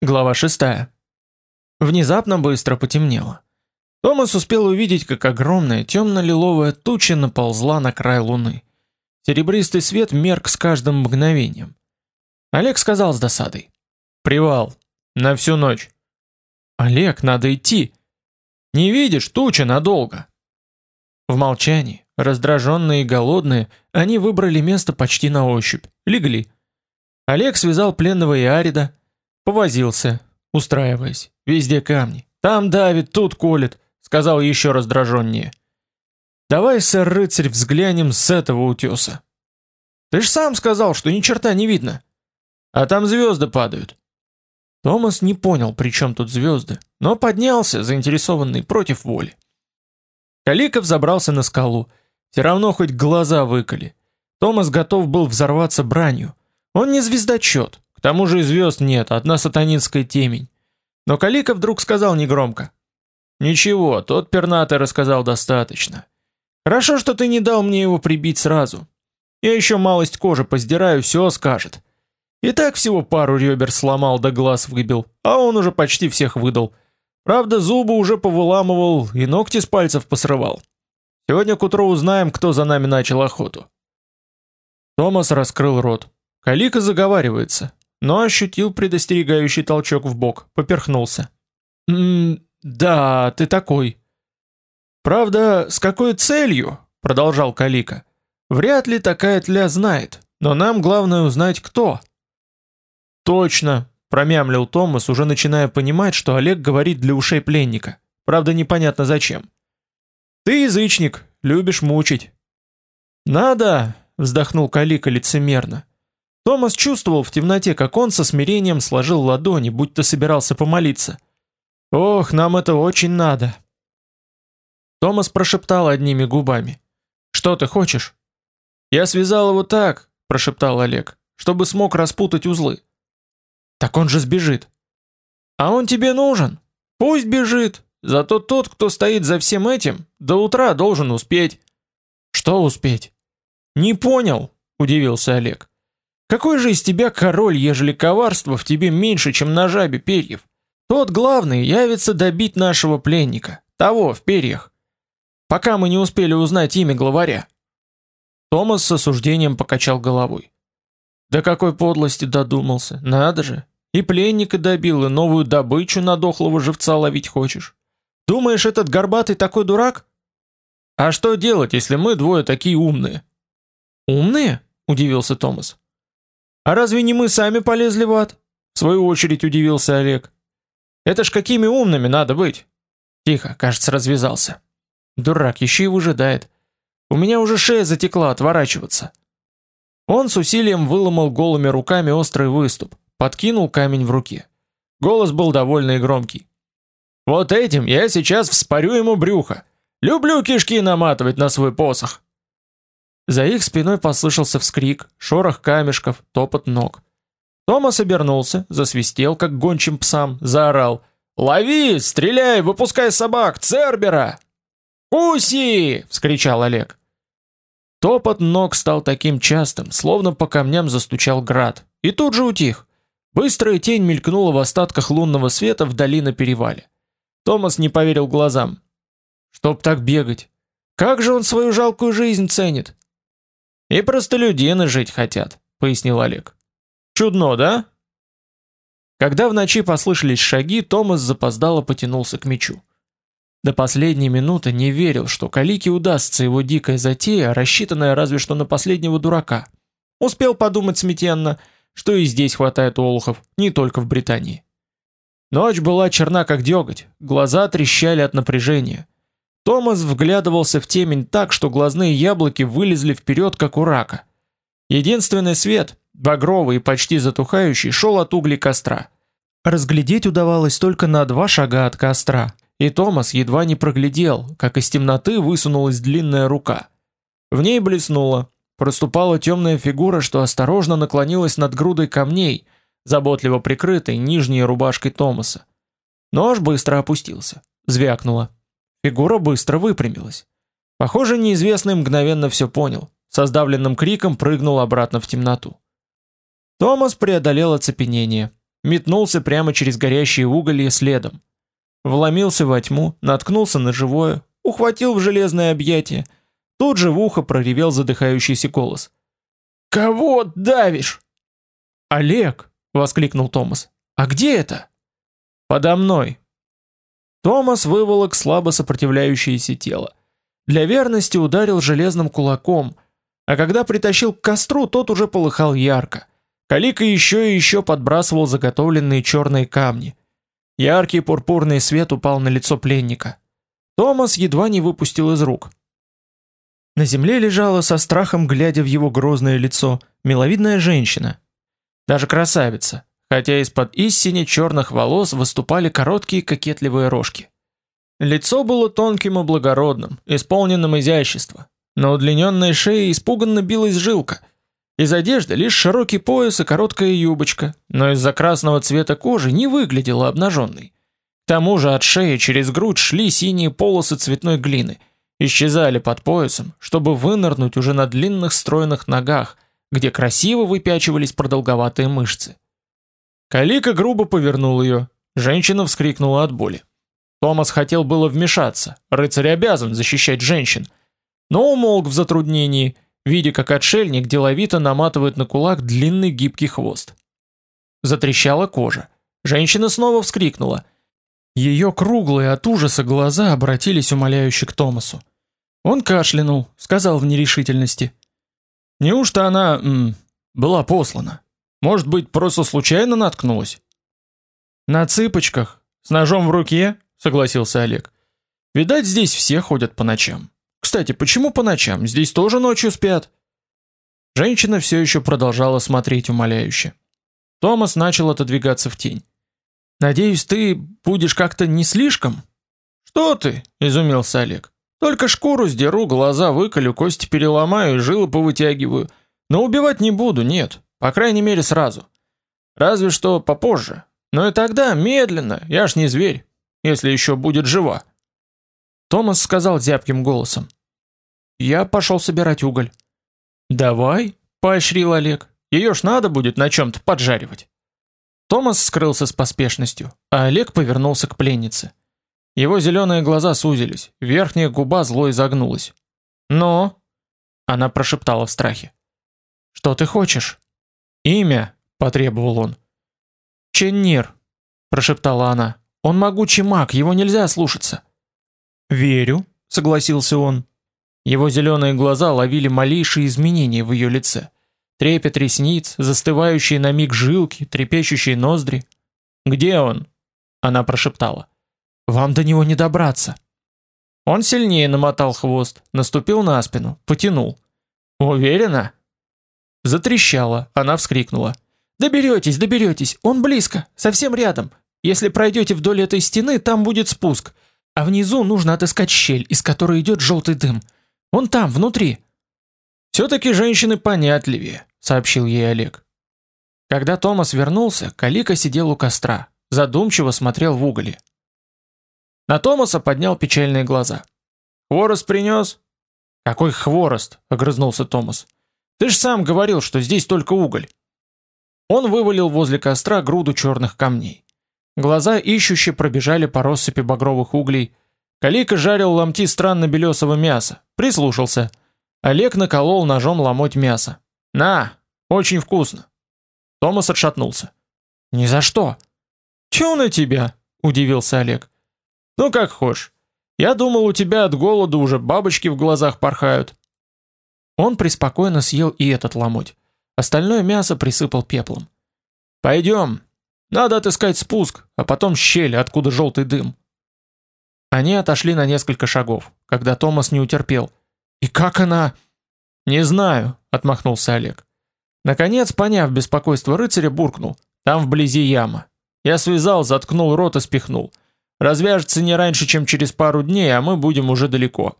Глава 6. Внезапно быстро потемнело. Томас успел увидеть, как огромная темно-лиловая туча наползла на край луны. Серебристый свет мерк с каждым мгновением. Олег сказал с досадой: "Привал на всю ночь". Олег, надо идти. Не видишь, туча надолго. В молчании, раздраженные и голодные, они выбрали место почти на ощупь, легли. Олег связал пленного Иарида, Повозился, устраиваясь. Везде камни. Там давит, тут колет, сказал еще раздраженнее. Давай, сэр рыцарь, взглянем с этого утеса. Ты ж сам сказал, что ни черта не видно. А там звезды падают. Томас не понял, при чем тут звезды, но поднялся, заинтересованный против воли. Каликов забрался на скалу. Все равно хоть глаза выколи. Томас готов был взорваться бранью. Он не звездочет, к тому же и звезд нет, одна сатанинская темень. Но Калика вдруг сказал негромко: "Ничего, тот пернатый рассказал достаточно. Хорошо, что ты не дал мне его прибить сразу. Я еще малость кожи поздираю, все скажет. И так всего пару ребер сломал да глаз выбил, а он уже почти всех выдал. Правда, зубы уже повыламывал и ногти с пальцев посрывал. Сегодня к утру узнаем, кто за нами начал охоту". Томас раскрыл рот. Калика заговаривается, но ощутил предостерегающий толчок в бок, поперхнулся. «М да, ты такой». «Правда, с какой целью?» — продолжал Калика. «Вряд ли такая тля знает, но нам главное узнать, кто». «Точно», — промямлил Томас, уже начиная понимать, что Олег говорит для ушей пленника. Правда, непонятно зачем. «Ты язычник, любишь мучить». «Надо», — вздохнул Калика лицемерно. Томас чувствовал в темноте, как он со смирением сложил ладони, будто собирался помолиться. Ох, нам это очень надо. Томас прошептал одними губами: "Что ты хочешь?" "Я связал его так", прошептал Олег, "чтобы смог распутать узлы". "Так он же сбежит". "А он тебе нужен? Пусть бежит. Зато тот, кто стоит за всем этим, до утра должен успеть". "Что успеть?" "Не понял", удивился Олег. Какой же из тебя король, ежели коварства в тебе меньше, чем на жабе перьев? Тот главный явится добить нашего пленника, того в перьях. Пока мы не успели узнать имя главаря. Томас с осуждением покачал головой. Да какой подлости додумался, надо же. И пленника добил, и новую добычу на дохлого живца ловить хочешь. Думаешь, этот горбатый такой дурак? А что делать, если мы двое такие умные? Умные? удивился Томас. А разве не мы сами полезли в ад? В свою очередь удивился Олег. Это ж какими умными надо быть. Тихо, кажется, развязался. Дурак, еще и выжидает. У меня уже шея затекла отворачиваться. Он с усилием выломал голыми руками острый выступ, подкинул камень в руке. Голос был довольно и громкий. Вот этим я сейчас вспорю ему брюхо. Люблю кишки наматывать на свой посох. За их спиной послышался вскрик, шорох камешков, топот ног. Томас обернулся, засвистел, как гончим псам, заорал: "Лови, стреляй, выпускай собак, Цербера!" "Куси!" вскричал Олег. Топот ног стал таким частым, словно по камням застучал град, и тут же утих. Быстрая тень мелькнула в остатках лунного света вдали на перевале. Томас не поверил глазам. Чтоб так бегать. Как же он свою жалкую жизнь ценит? И простолюдины жить хотят, пояснил Олег. Чудно, да? Когда в ночи послышались шаги, Томас запоздало потянулся к мечу. До последней минуты не верил, что Калике удастся его дикая затея, рассчитанная разве что на последнего дурака. Успел подумать смятенно, что и здесь хватает олухов, не только в Британии. Ночь была черна как деготь, глаза трещали от напряжения. Томас вглядывался в темень так, что глазные яблоки вылезли вперед, как у рака. Единственный свет, багровый и почти затухающий, шел от углей костра. Разглядеть удавалось только на два шага от костра, и Томас едва не проглядел, как из темноты высунулась длинная рука. В ней блеснула, проступала темная фигура, что осторожно наклонилась над грудой камней, заботливо прикрытой нижней рубашкой Томаса. Нож быстро опустился, звякнуло. Фигура быстро выпрямилась. Похоже, неизвестный мгновенно все понял. Со сдавленным криком прыгнул обратно в темноту. Томас преодолел оцепенение. метнулся прямо через горящие уголья следом. Вломился во тьму, наткнулся на живое, ухватил в железное объятие. Тут же в ухо проревел задыхающийся голос. «Кого давишь?» «Олег!» — воскликнул Томас. «А где это?» «Подо мной». Томас выволок слабо сопротивляющееся тело. Для верности ударил железным кулаком, а когда притащил к костру, тот уже полыхал ярко. Калика еще и еще подбрасывал заготовленные черные камни. Яркий пурпурный свет упал на лицо пленника. Томас едва не выпустил из рук. На земле лежала со страхом, глядя в его грозное лицо, миловидная женщина. Даже красавица, хотя из-под истине черных волос выступали короткие кокетливые рожки. Лицо было тонким и благородным, исполненным изящества. На удлиненной шее испуганно билась жилка – из одежды лишь широкий пояс и короткая юбочка, но из-за красного цвета кожи не выглядела обнаженной. К тому же от шеи через грудь шли синие полосы цветной глины, исчезали под поясом, чтобы вынырнуть уже на длинных стройных ногах, где красиво выпячивались продолговатые мышцы. Калика грубо повернул ее. Женщина вскрикнула от боли. Томас хотел было вмешаться, рыцарь обязан защищать женщин, но умолк в затруднении – видя, как отшельник деловито наматывает на кулак длинный гибкий хвост. Затрещала кожа. Женщина снова вскрикнула. Ее круглые от ужаса глаза обратились умоляюще к Томасу. Он кашлянул, сказал в нерешительности: "Неужто она м, была послана? Может быть, просто случайно наткнулась?" "На цыпочках, с ножом в руке", согласился Олег. "Видать, здесь все ходят по ночам". Кстати, почему по ночам? Здесь тоже ночью спят. Женщина все еще продолжала смотреть умоляюще. Томас начал отодвигаться в тень. Надеюсь, ты будешь как-то не слишком? Что ты? изумился Олег. Только шкуру сдеру, глаза выколю, кости переломаю и жилы повытягиваю. Но убивать не буду, нет. По крайней мере, сразу. Разве что попозже. Но и тогда медленно, я ж не зверь, если еще будет жива. Томас сказал зябким голосом: я пошел собирать уголь. Давай, поощрил Олег. Ее ж надо будет на чем то поджаривать. Томас скрылся с поспешностью, а Олег повернулся к пленнице. Его зеленые глаза сузились, верхняя губа зло изогнулась. "Но", она прошептала в страхе. "Что ты хочешь?" "Имя", потребовал он. "Ченнир", прошептала она. "Он могучий маг, его нельзя слушаться". "Верю", согласился он. Его зеленые глаза ловили малейшие изменения в ее лице. Трепет ресниц, застывающие на миг жилки, трепещущие ноздри. "Где он?" она прошептала. "Вам до него не добраться". Он сильнее намотал хвост, наступил на спину, потянул. "Уверена?" Затрещала, она вскрикнула. Доберетесь, доберетесь, он близко, совсем рядом. Если пройдете вдоль этой стены, там будет спуск, а внизу нужно отыскать щель, из которой идет желтый дым. Он там, внутри. Все-таки женщины понятливее, сообщил ей Олег. Когда Томас вернулся, Калика сидел у костра, задумчиво смотрел в угли. На Томаса поднял печальные глаза. Хворост принес? Какой хворост? огрызнулся Томас. Ты ж сам говорил, что здесь только уголь. Он вывалил возле костра груду черных камней. Глаза ищуще пробежали по россыпи багровых углей, Калика жарил ломти странно белесого мяса. Прислушался. Олег наколол ножом ломоть мяса. На, очень вкусно. Томас отшатнулся. Ни за что. Тю на тебя, удивился Олег. Ну как хочешь. Я думал, у тебя от голода уже бабочки в глазах порхают. Он преспокойно съел и этот ломоть. Остальное мясо присыпал пеплом. Пойдем. Надо отыскать спуск, а потом щель, откуда желтый дым. Они отошли на несколько шагов, когда Томас не утерпел. И как она? Не знаю, отмахнулся Олег. Наконец, поняв беспокойство рыцаря, буркнул: "Там вблизи яма". Я связал, заткнул рот и спихнул. Развяжется не раньше, чем через пару дней, а мы будем уже далеко.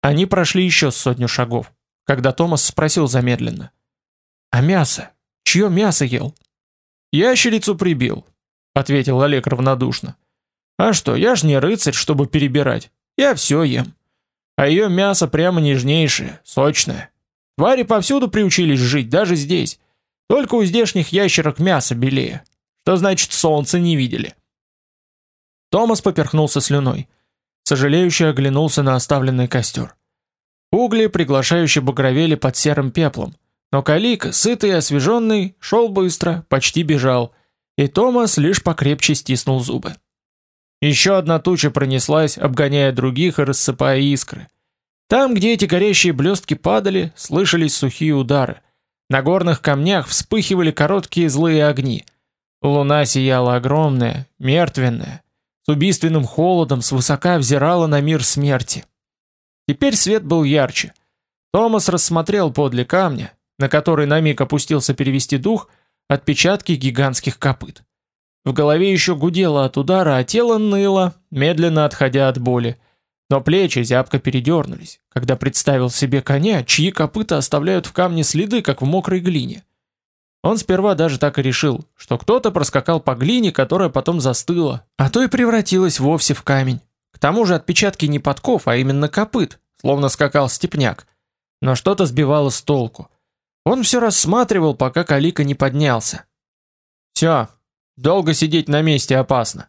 Они прошли еще сотню шагов, когда Томас спросил замедленно: "А мясо? Чье мясо ел?" "Ящерицу прибил", ответил Олег равнодушно. А что, я ж не рыцарь, чтобы перебирать. Я все ем. А ее мясо прямо нежнейшее, сочное. Твари повсюду приучились жить, даже здесь. Только у здешних ящерок мясо белее. что значит солнце не видели. Томас поперхнулся слюной. Сожалеюще оглянулся на оставленный костер. Угли приглашающе багровели под серым пеплом, но Калик, сытый и освеженный, шел быстро, почти бежал, и Томас лишь покрепче стиснул зубы. Еще одна туча пронеслась, обгоняя других и рассыпая искры. Там, где эти горящие блестки падали, слышались сухие удары. На горных камнях вспыхивали короткие злые огни. Луна сияла огромная, мертвенная, с убийственным холодом свысока взирала на мир смерти. Теперь свет был ярче. Томас рассмотрел подле камня, на который на миг опустился перевести дух, отпечатки гигантских копыт. В голове еще гудело от удара, а тело ныло, медленно отходя от боли. Но плечи зябко передернулись, когда представил себе коня, чьи копыта оставляют в камне следы, как в мокрой глине. Он сперва даже так и решил, что кто-то проскакал по глине, которая потом застыла, а то и превратилась вовсе в камень. К тому же отпечатки не подков, а именно копыт, словно скакал степняк. Но что-то сбивало с толку. Он все рассматривал, пока Калика не поднялся. «Все, долго сидеть на месте опасно».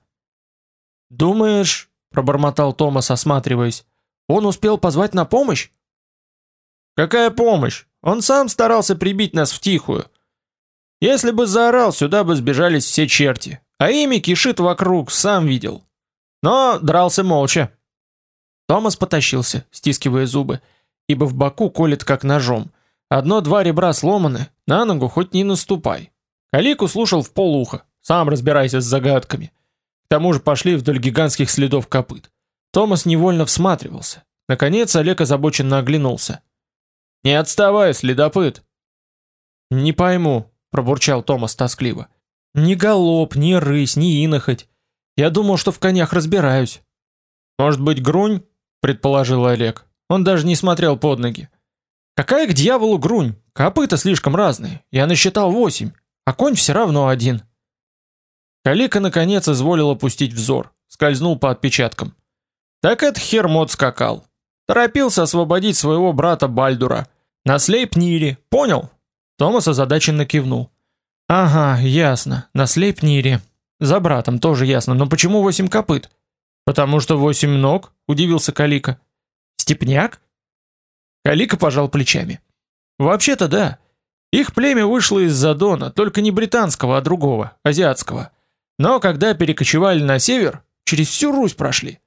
«Думаешь...» — пробормотал Томас, осматриваясь. «Он успел позвать на помощь?» «Какая помощь? Он сам старался прибить нас в тихую. Если бы заорал, сюда бы сбежались все черти. А ими кишит вокруг, сам видел. Но дрался молча. Томас потащился, стискивая зубы, ибо в боку колет как ножом. Одно-два ребра сломаны, на ногу хоть не наступай. Калику слушал в полуха, сам разбирайся с загадками. К тому же пошли вдоль гигантских следов копыт. Томас невольно всматривался. Наконец Олег озабоченно оглянулся. «Не отставай, следопыт!» «Не пойму», — пробурчал Томас тоскливо. «Ни галоп, ни рысь, ни инохоть. Я думал, что в конях разбираюсь. Может быть, грунь? предположил Олег. Он даже не смотрел под ноги. Какая к дьяволу грунь? Копыта слишком разные. Я насчитал восемь, а конь все равно один. Калика наконец изволил опустить взор, скользнул по отпечаткам. Так это Хермот скакал. Торопился освободить своего брата Бальдура. На Слейпнире, понял? Томас озадаченно кивнул. Ага, ясно, на Слейпнире. За братом тоже ясно, но почему восемь копыт? Потому что восемь ног, удивился Калика. Степняк? Калика пожал плечами. Вообще-то да. Их племя вышло из Задона, только не британского, а другого, азиатского. Но когда перекочевали на север, через всю Русь прошли.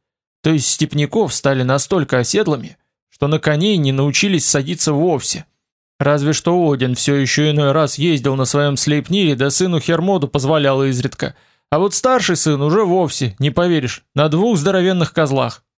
То есть степняков стали настолько оседлыми, что на коней не научились садиться вовсе. Разве что Один все еще иной раз ездил на своем слейпнире, да сыну Хермоду позволял изредка – а вот старший сын уже вовсе, не поверишь, на двух здоровенных козлах.